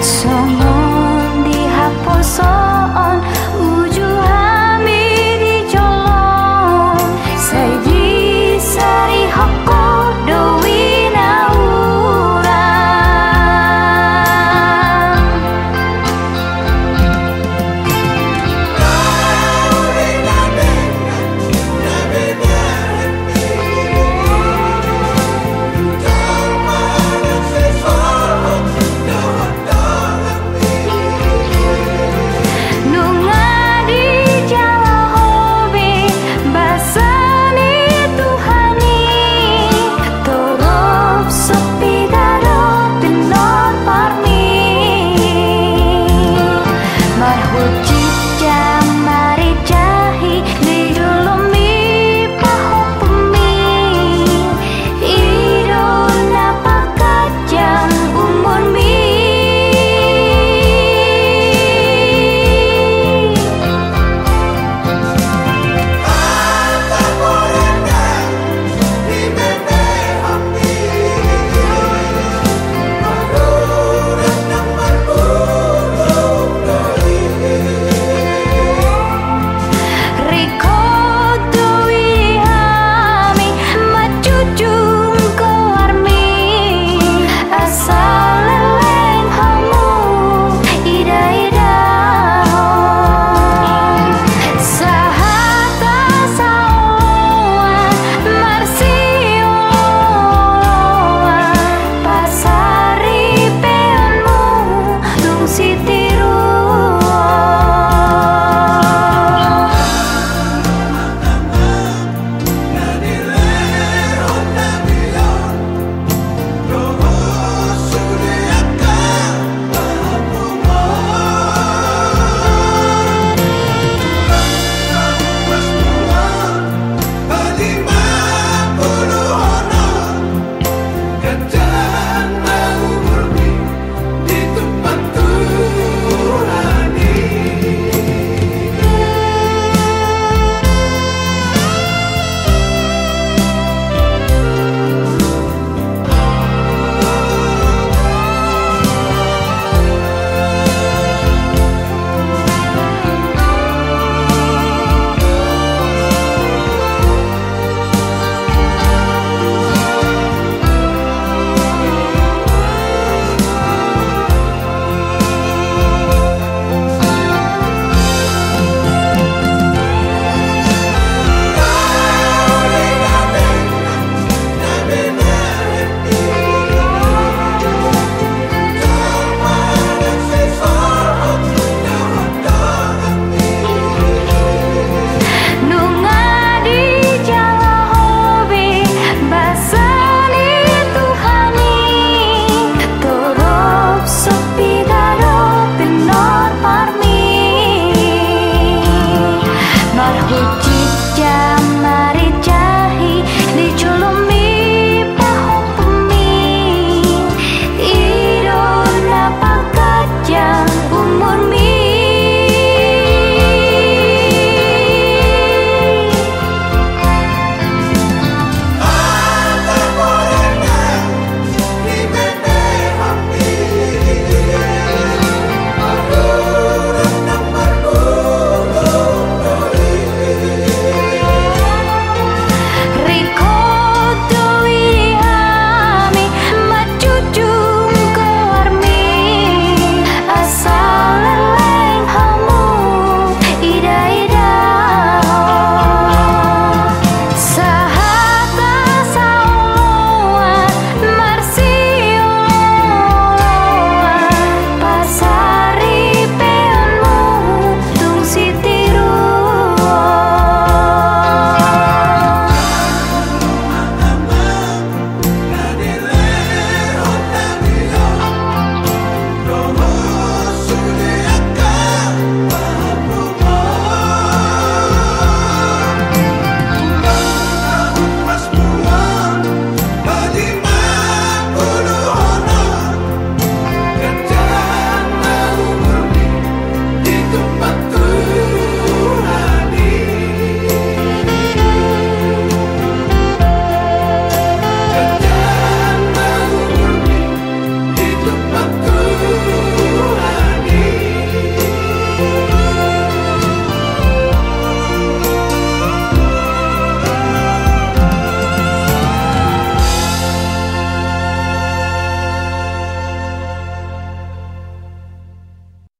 저 먼디 하포서